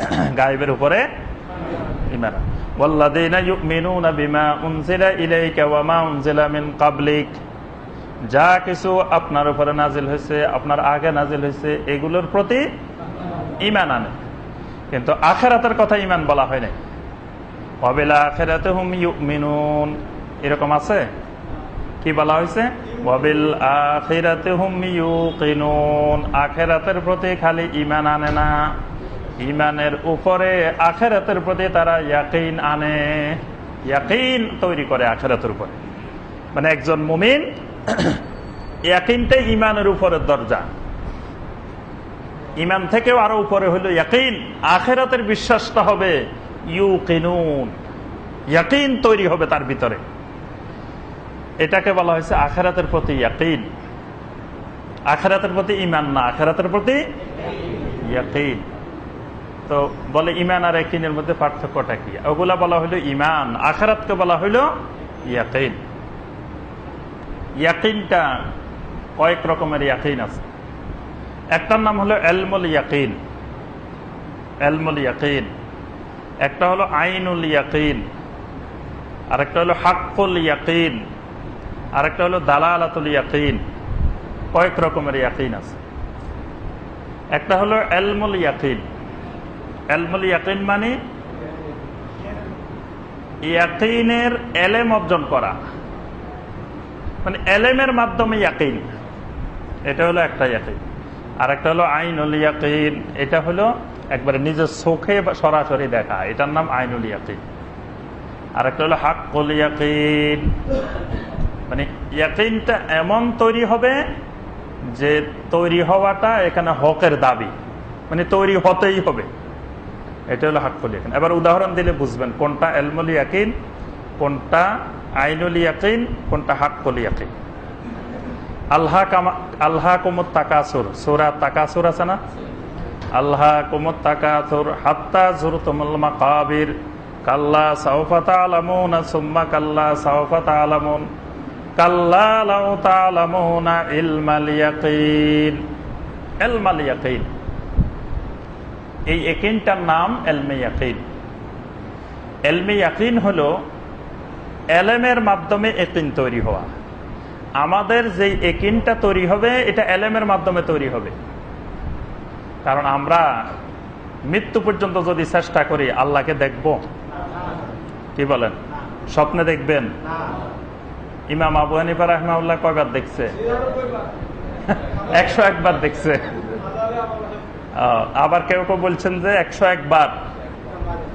গায়েবের উপরে ইমান والذين يؤمنون بما أنزل إليك وما أنزل من قبلك যা কিছু আপনার উপরে নাজিল হয়েছে আপনার আগে নাজিল হয়েছে এগুলোর প্রতি ইমান আনে কিন্তু আখেরাতের কথা ইমান বলা হয় নাই অবেলা আখেরাতে হুম মিনুন এরকম আছে কি বলা হয়েছে ওয়াবিল আখিরাতে হুম ইউকিনুন আখেরাতের প্রতি খালি ইমান আনে না ইমানের উপরে আখেরাতের প্রতি তারা ইয়াকিন আনে। ইয়াকিন তৈরি করে আখেরাতের উপরে। মানে একজন মুমিন ইয়াকিনটাই ইমানের উপরের দরজা। ইমান থেকেও আরও উপরে হইল ইয়াকিন। আখেরাতের বিশ্বাসটা হবে ইউ কিনুন ইয়াকিন তৈরি হবে তার ভিতরে। এটাকে বলা হয়েছে আখেরাতের প্রতি ইয়াকিন। আখেরাতের প্রতি ইমান না, আখেরাতের প্রতি ইয়াকিন। তো বলে ইমান আর একিনের মধ্যে পার্থক্যটা কি? ওগুলা বলা হইল ইমান আখেরাতকে বলা হইল ইয়াকিন। ইয়াকিনটা কয়েক রকমের ইয়াকিন আছে। একটার নাম হলো এলমুল ইয়াকিন। এলমুল ইয়াকিন। একটা হলো আইনুল ইয়াকিন। আরেকটা হলো হাক্কুল ইয়াকিন। আরেকটা হলো দালালাতুল ইয়াকিন। কয়েক রকমের ইয়াকিন আছে। একটা হলো এলমুল ইয়াকিন। এলমুল ইয়াকিন মানে ইয়াকিনের এলেম অর্জন করা। মানে এলেমের মাধ্যমে ইয়াকিন। এটা হলো একটা ইয়াকিন। আর একটা হলো আইনুল ইয়াকিন। এটা হলো একবারে নিজের চোখে সরাসরি দেখা। এটার নাম আইনুল ইয়াকিন। আর একটা হলো হাক্কুল ইয়াকিন। মানে ইয়াকিনটা এমন তৈরি হবে যে তৈরি হওয়াটা এখানে হকের দাবি। মানে তৈরি হতেই হবে। এটা হলো হাক্কুল ইয়াকিন এবার উদাহরণ দিলে বুঝবেন, কোনটা এলমুল ইয়াকিন, কোনটা আইনুল ইয়াকিন, কোনটা হাক্কুল ইয়াকিন আল্লাহ কামা আল্লাহ কুমত তাকাসুর, সোরা তাকাসুর আছে না? আল্লাহ কুমত তাকাসুর, হাত্তা জুর তুমুল মাকাবির, কাল্লা সাউফাতা আলামুন সুম্মা কাল্লা সাউফাতা আলামুন কাল্লা লাউ তালামুনা ইলমাল ইয়াকিন। ইলমাল ইয়াকিন। এই একিনটার নাম এলমে ইয়াকিন। এলমে ইয়াকিন হলো এলেমের মাধ্যমে একিন তৈরি হওয়া। আমাদের যে একিনটা তৈরি হবে, এটা এলেমের মাধ্যমে তৈরি হবে। কারণ আমরা মৃত্যু পর্যন্ত যদি চেষ্টা করি, আল্লাহকে দেখব। কি বলেন? স্বপ্নে দেখবেন? ইমাম আবু হানিফা রহমাউল্লাহ কয়বার দেখছে? একশো একবার দেখছে। আবার কেউ কেউ বলছেন যে একশো একবার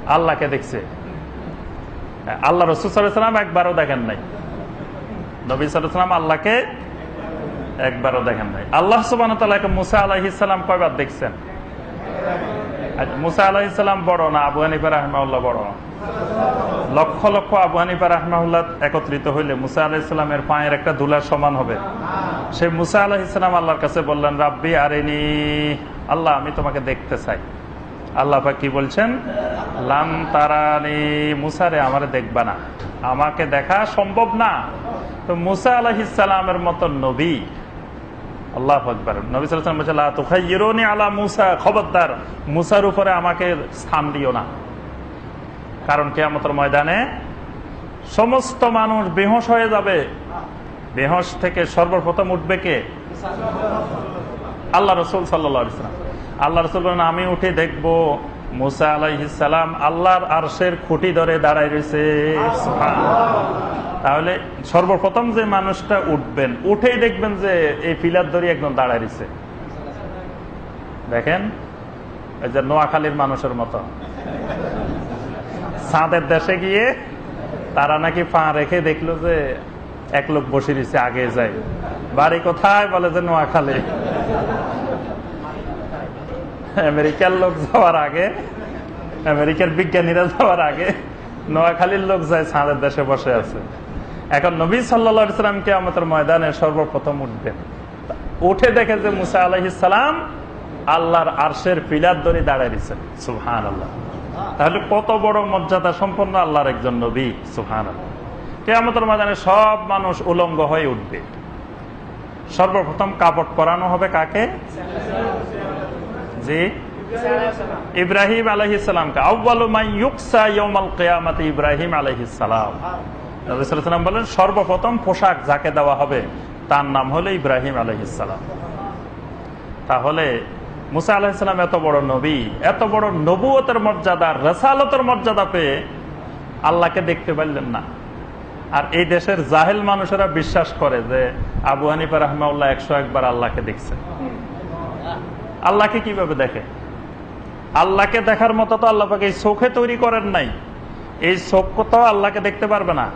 আল্লাহকে দেখছে। আল্লাহ রসুলাম একবারও দেখেন নাই। নবী সালাম আল্লাহকে একবারও দেখেন নাই। আল্লাহ সুবান মুসা আলাহিসাল্লাম কয়বার দেখছেন? মুসা আলাহিসাল্লাম বড় না আবু হানিফা রহমাউল্লাহ বড়? লক্ষ লক্ষ আবু হানিফা রহমাউল্লাহ একত্রিত হইলে মুসা আলাহিসাল্লামের পায়ের একটা দুলার সমান হবে। সেই মুসা আলাহিসাল্লাম আল্লাহর কাছে বললেন, রাব্বি আরেনি, আল্লাহ আমি তোমাকে দেখতে চাই। আল্লাহ কি বলছেন? লাম তারানি, মুসারে আমারে দেখবা না। আমাকে দেখা সম্ভব না। তো মুসা আলাহিসাল্লামের মতো নবী আল্লাহ আলা মুসা, খবরদার, মুসার উপরে আমাকে স্থান দিও না। কারণ কেয়ামতের ময়দানে সমস্ত মানুষ বেহস হয়ে যাবে। বেহস থেকে সর্বপ্রথম উঠবে কে? আল্লাহ রসুল সাল্লা ইসলাম আল্লাহ রসুল আমি উঠে দেখব মুসা আলাইসালাম আল্লাহর আরশের খুঁটি ধরে দাঁড়াই রয়েছে। তাহলে সর্বপ্রথম যে মানুষটা উঠবেন, উঠেই দেখবেন যে এই পিলার ধরে একদম দাঁড়াই রয়েছে। দেখেন, এই যে নোয়াখালীর মানুষের মতো। চাঁদের দেশে গিয়ে তারা নাকি পা রেখে দেখল যে এক লোক বসে দিচ্ছে আগে যায়। বাড়ি কোথায়? বলে যে নোয়াখালী। আমেরিকার লোক যাওয়ার আগে, আমেরিকার বিজ্ঞানীরা যাওয়ার আগে নোয়াখালীর লোক যায় ছাঁদের দেশে বসে আছে। এখন নবী সাল্লা ইসলামকে আমাদের ময়দানে সর্বপ্রথম উঠবেন। উঠে দেখে যে মুসা আলহিসাম আল্লাহর আরশের পিলার দড়ি দাঁড়ায় দিচ্ছেন সুহান আল্লাহ তাহলে কত বড় মর্যাদা সম্পন্ন আল্লাহর একজন নবী। সুহান আল্লাহ কে কেয়ামতের ময়দানে সব মানুষ উলঙ্গ হয়ে উঠবে। সর্বপ্রথম কাপড় পরানো হবে কাকে? জি? ইব্রাহিম আলহিসামকে কেয়ামত ইব্রাহিম আলহিসাম বলেন, সর্বপ্রথম পোশাক যাকে দেওয়া হবে, তার নাম হলো ইব্রাহিম আলহিসাম তাহলে মুসা আলাহিসাম এত বড় নবী, এত বড় নবুয়তের মর্যাদা, রসালতের মর্যাদা পেয়ে আল্লাহকে দেখতে পারলেন না। আর এই দেশের জাহেল মানুষেরা বিশ্বাস করে যে আবু হানিফা রহমাউল্লাহ একশো একবার আল্লাহকে দেখছে। আল্লাহকে কীভাবে দেখে? আল্লাহকে দেখার মতো তো আল্লাহকে এই চোখে তৈরি করেন নাই। এই চোখ তো আল্লাহকে দেখতে পারবে না।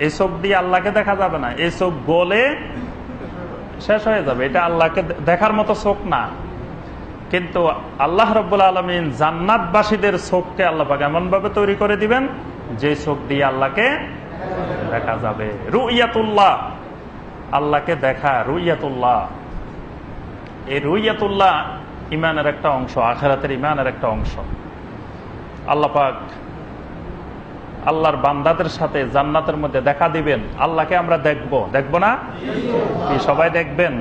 এই চোখ দিয়ে আল্লাহকে দেখা যাবে না। এই চোখ গলে শেষ হয়ে যাবে। এটা আল্লাহকে দেখার মতো চোখ না। কিন্তু আল্লাহ রব্বুল আলমিন জান্নাতবাসীদের চোখকে আল্লাহ এমন ভাবে তৈরি করে দিবেন, যে চোখ দিয়ে আল্লাহকে দেখা যাবে। রুইয়াতুল্লাহ। আল্লাহকে দেখা, রুইয়াতুল্লাহ। এই রুইয়াতুল্লাহ ইমানের একটা অংশ, আখেরাতের ইমানের একটা অংশ। আল্লাহ পাক আল্লাহর বান্দাদের সাথে জান্নাতের মধ্যে দেখা দিবেন। আল্লাহকে আমরা দেখব। দেখব না? সবাই দেখবেন?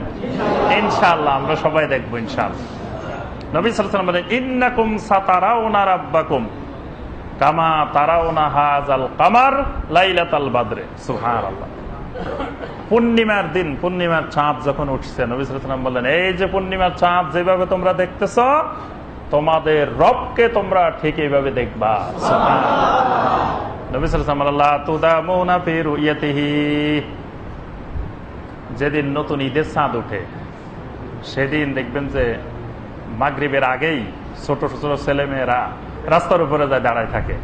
ইনশাআল্লাহ, আমরা সবাই দেখব ইনশাআল্লাহ। নবী সালাম বলেন সাতারাউনা রাব্বাকুম কামা লাইলাতাল বাদরে। সুবহানাল্লাহ। পূর্ণিমার দিন, পূর্ণিমার চাঁদ যখন উঠছে, নবী সালাম বললেন, এই যে পূর্ণিমার চাঁদ যেভাবে তোমরা দেখতেছ, তোমাদের রবকে তোমরা ঠিক এইভাবে দেখবা। যেদিন নতুন ঈদের চাঁদ উঠে, সেদিন দেখবেন যে মাগরীবের আগেই ছোট ছোট ছেলে মেয়েরা রাস্তার উপরে যায় দাঁড়ায় থাকে।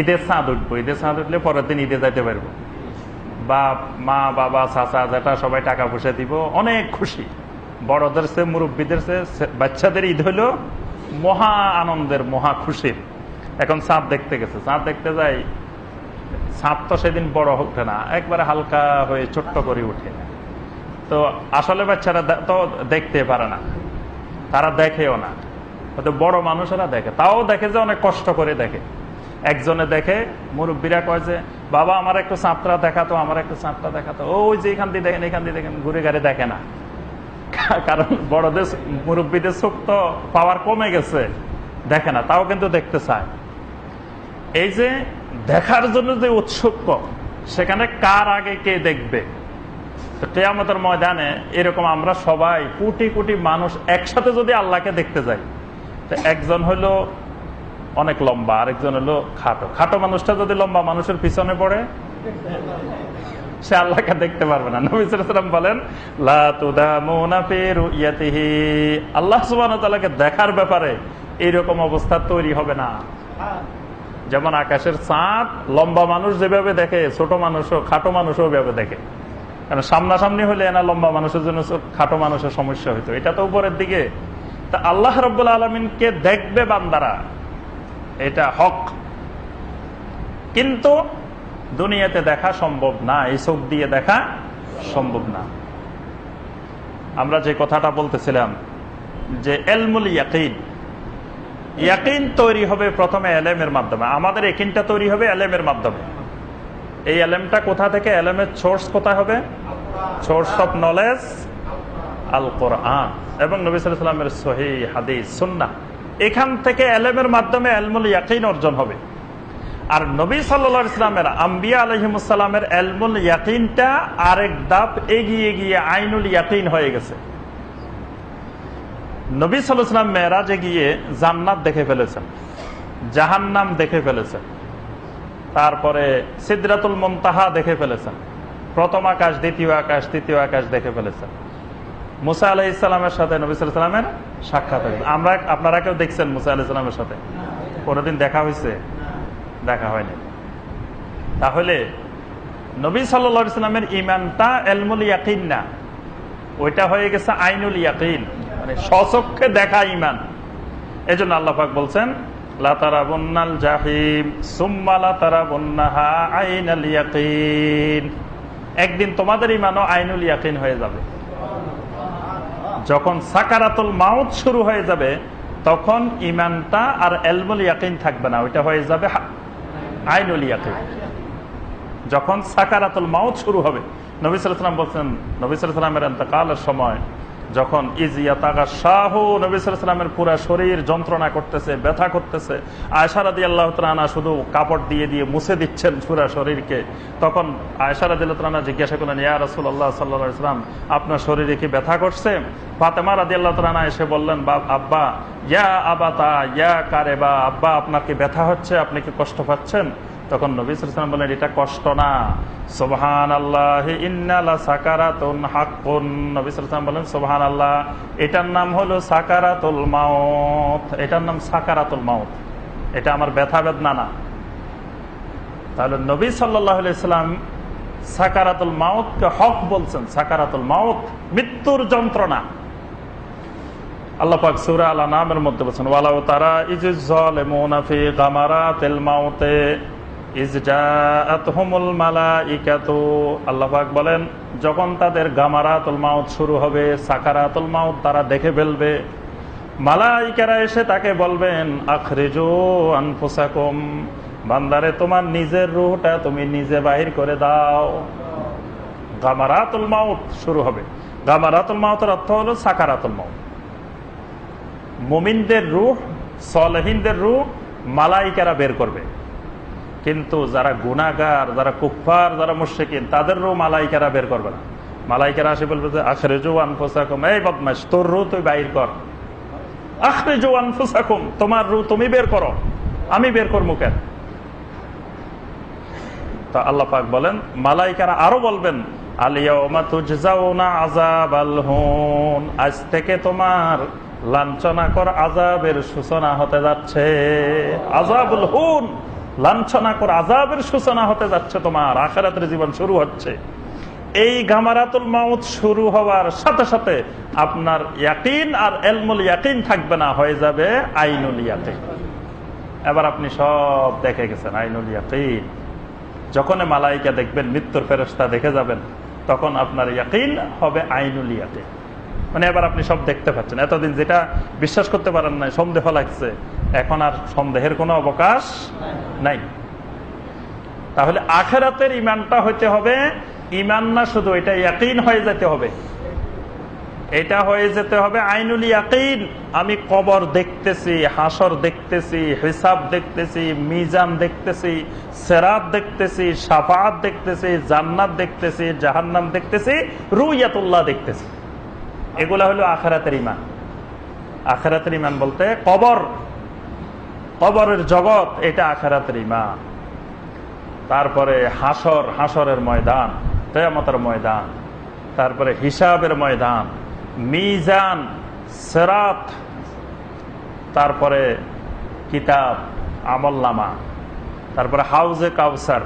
ঈদের চাঁদ উঠবো, ঈদের চাঁদ উঠলে পরের দিন ঈদে যাইতে পারব। বাপ, মা, বাবা, চাচা যেটা সবাই টাকা পয়সা দিব। অনেক খুশি। বড়দের সে মুরব্বীদের সে বাচ্চাদের ঈদ হইল মহা আনন্দের, মহা খুশির। এখন চাঁদ দেখতে গেছে। চাঁদ দেখতে যাই চাঁদ তো সেদিন বড় ওঠে না, একবারে হালকা হয়ে ছোট্ট করে উঠে। তো আসলে বাচ্চারা তো দেখতে পারে না। তারা দেখেও না। হয়তো বড় মানুষেরা দেখে। তাও দেখে যে অনেক কষ্ট করে দেখে। একজনে দেখে মুরব্বীরা কয় যে, বাবা, আমার একটু সাঁতরা দেখাতো, আমার একটু সাঁতরা দেখাতো। ওই যে এখান দিয়ে দেখেন, এখান দিয়ে দেখেন, ঘুরে গাড়ি দেখে না। কারণ বড়দের মুরব্বীদের চোখ তো পাওয়ার কমে গেছে, দেখে না, তাও কিন্তু দেখতে চায়। এই যে দেখার জন্য যে উৎসুক, সেখানে কার আগে কে দেখবে? তো কেয়ামতের ময়দানে এরকম আমরা সবাই কোটি কোটি মানুষ একসাথে যদি আল্লাহকে দেখতে যাই, তো একজন হলো অনেক লম্বা, আরেকজন হলো খাটো। খাটো মানুষটা যদি লম্বা, মানুষের পিছনে পড়ে, সে আল্লাহকে দেখতে পারবে না। নবীলাম বলেন আল্লাহ সুবাহকে দেখার ব্যাপারে এইরকম অবস্থা তৈরি হবে না। যেমন আকাশের চাঁদ লম্বা মানুষ যেভাবে দেখে, ছোট মানুষও, খাটো মানুষও ওইভাবে দেখে। কারণ সামনাসামনি হলে না লম্বা মানুষের জন্য খাটো মানুষের সমস্যা হইতো। এটা তো উপরের দিকে। তা আল্লাহ রব্বুল আলমিনকে দেখবে বান্দারা। এটা হক। কিন্তু দুনিয়াতে দেখা সম্ভব না, এই চোখ দিয়ে দেখা সম্ভব না। আমরা যে কথাটা বলতেছিলাম যে এলমুল ইয়াকিন ইয়াকিন তৈরি হবে প্রথমে এলেমের মাধ্যমে। আমাদের একিনটা তৈরি হবে এলেমের মাধ্যমে। এই এলেমটা কোথা থেকে? এলেমের সোর্স কোথায় হবে? সোর্স অফ নলেজ আল কোরআন। এবং নবী সাল্লামের সহি হাদিস সুন্না এখান থেকে এলেমের মাধ্যমে এলমুল ইয়াকিন অর্জন হবে। আর নবী সাল্লা ইসলামের আম্বিয়া আলহিমুসাল্লামের এলমুল ইয়াকিনটা আরেক দাপ এগিয়ে গিয়ে আইনুল ইয়াকিন হয়ে গেছে। নবী সাল্লাম মেয়েরাজে গিয়ে জান্নাত দেখে ফেলেছেন, জাহান্নাম দেখে ফেলেছেন, তারপরে সিদ্রাতুল মন্তাহা দেখে ফেলেছেন, প্রথম আকাশ, দ্বিতীয় আকাশ, তৃতীয় আকাশ দেখে ফেলেছেন। মুসা আলাহ ইসলামের সাথে নবী সাল্লামের সাক্ষাৎ হয়েছে। আমরা আপনারা কেউ দেখছেন মুসা আলাহ ইসলামের সাথে? কোনোদিন দেখা হয়েছে? দেখা হয়নি। তাহলে নবী সাল্লা ইসলামের ইমানটা এলমুল ইয়াকিন না। ওইটা হয়ে গেছে আইনুল ইয়াকিন। মানে সচক্ষে দেখা ইমান এই জন্য আল্লাহাক বলছেন লাতারাবুন্নাল জাহিম, সুম্মা আইনাল ইয়াকিন। একদিন তোমাদের ইমানও আইনুল ইয়াকিন হয়ে যাবে। যখন সাকারাতুল মাউত শুরু হয়ে যাবে, তখন ইমানটা আর এলমুল ইয়াকিন থাকবে না, ওইটা হয়ে যাবে আইনুল ইয়াকিন। যখন সাকারাতুল মাউত শুরু হবে, নবী সাল্লাম বলছেন, নবী সালামের এন্তকালের সময় যখন ইজিয়া তাগা শাহ নবী সালামের পুরা শরীর যন্ত্রণা করতেছে, ব্যথা করতেছে আয়সারাদি আল্লাহ তালা শুধু কাপড় দিয়ে দিয়ে মুছে দিচ্ছেন পুরা শরীরকে। তখন আয়সারাদি আল্লাহ জিজ্ঞাসা করলেন, ইয়া রসুল আল্লাহ সাল্লাহ ইসলাম আপনার শরীরে কি ব্যথা করছে? ফাতেমা রাদি আল্লাহ তালা এসে বললেন, বা, আব্বা, ইয়া আবাতা, ইয়া কারে বা আব্বা, আপনার কি ব্যথা হচ্ছে? আপনি কি কষ্ট পাচ্ছেন? তখন নবী সালাম বলেন এটা কষ্ট না। সোবহান আল্লাহ ইন্নালা সাকারাতুন হাক্কুন। নবী সালাম বলেন সোবহান আল্লাহ এটার নাম হলো সাকারাতুল মাউত। এটার নাম সাকারাতুল মাউত। এটা আমার ব্যথা বেদনা না। তাহলে নবী সাল্লাহ ইসলাম সাকারাতুল মাউতকে হক বলছেন। সাকারাতুল মাউত মৃত্যুর যন্ত্রণা। আল্লাহ পাক সূরা আল নামের মধ্যে বলছেন, ওয়ালাউ তারা ইজুজ যালিমুনা ফি গামারাতিল মাউতে। ইজ জাআতহুমুল মালাইকাতু। আল্লাহ পাক বলেন, যখন তাদের গামারাতুল মাউত শুরু হবে, সাকারাতুল মাউত তারা দেখে ফেলবে। মালাইকারা এসে তাকে বলবেন, আখরিজু আনফুসাকুম, বান্দারে, তোমার নিজের রুহটা তুমি নিজে বাহির করে দাও। গামারাতুল মাউত শুরু হবে। গামারাতুল মাউতের অর্থ হলো সাকারাতুল মাউত। মুমিনদের রুহ, সলহিনদের রূহ মালাইকারা বের করবে। কিন্তু যারা গুনাগার যারা কুফার যারা মুশিকিন তাদের রূহ মালাইকারা বের করবে না। মালাইকারা আসে বলবে যে আখরে জোয়ান ফোসাকুম এই বদমাস তোর রু তুই বাইর কর। আখরে জোয়ান ফোসাকুম তোমার রু তুমি বের করো। আমি বের করব কেন? তা আল্লাহ পাক বলেন, মালাইকারা আরও বলবেন আজ থেকে তোমার লাঞ্ছনা কর আজাবের সূচনা হতে যাচ্ছে। আজাবুল হুন! লাঞ্ছনা কর আজাবের সূচনা হতে যাচ্ছে তোমার, আখেরাতের জীবন শুরু হচ্ছে। এই গামারাতুল মাউত শুরু হওয়ার সাথে সাথে আপনার ইয়াকিন আর এলমুল ইয়াকিন থাকবে না, হয়ে যাবে আইনুল ইয়াকিন। এবার আপনি সব দেখে গেছেন, আইনুল ইয়াকিন। যখন মালাইকা দেখবেন, মৃত্যুর ফেরস্তা দেখে যাবেন, তখন আপনার ইয়াকিন হবে আইনুল ইয়াকিন। মানে এবার আপনি সব দেখতে পাচ্ছেন। এতদিন যেটা বিশ্বাস করতে পারেন নাই, সন্দেহ লাগছে, এখন আর সন্দেহের কোনো অবকাশ নাই। তাহলে আখেরাতের ইমানটা হইতে হবে ইমান না শুধু, এটা ইয়াকিন হয়ে যেতে হবে। এটা হয়ে যেতে হবে আইনুল ইয়াকিন। আমি কবর দেখতেছি, হাসর দেখতেছি, হিসাব দেখতেছি, মিজান দেখতেছি, সেরাত দেখতেছি সাফাত দেখতেছি, জান্নাত দেখতেছি, জাহান্নাম দেখতেছি, রুইয়াতুল্লাহ দেখতেছি। এগুলা হলো আখেরাতের ইমান আখেরাতের ইমান বলতে কবর। কবরের জগৎ, এটা আখেরাতের ইমান তারপরে হাসর হাসরের ময়দান তেয়ামতের ময়দান। তারপরে হিসাবের ময়দান, মিজান, সেরাত। তারপরে কিতাব আমল্লামা তারপরে হাউজে কাউসার।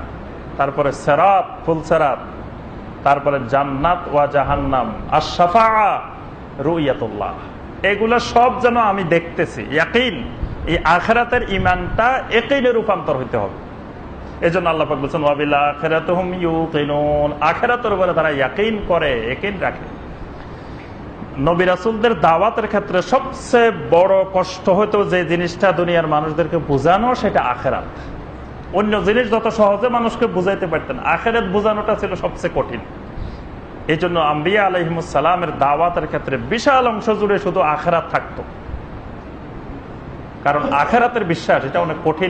তারপরে সেরাত, ফুলসেরাত। তারপরে জান্নাত ওয়া জাহান্নাম। আশাফা রুইয়াতুল্লাহ। এগুলো সব যেন আমি দেখতেছি। ইয়াকিন, এই আখেরাতের ইমানটা একিনে রূপান্তর হইতে হবে। এই জন্য আল্লাহ বলছেন ওয়াবিল্লা আখেরাত আখেরাতের উপরে তারা ইয়াকিন করে একিন রাখে। নবী রাসুলদের দাওয়াতের ক্ষেত্রে সবচেয়ে বড় কষ্ট হতো যে জিনিসটা দুনিয়ার মানুষদেরকে বোঝানো, সেটা আখেরাত। অন্য জিনিস যত সহজে মানুষকে বুঝাইতে পারতেন, আখেরাত বোঝানোটা ছিল সবচেয়ে কঠিন। এই জন্য আম্বিয়া আলহিমুসালামের দাওয়াতের ক্ষেত্রে বিশাল অংশ জুড়ে শুধু আখেরাত থাকতো। কারণ আখেরাতের বিশ্বাস, এটা অনেক কঠিন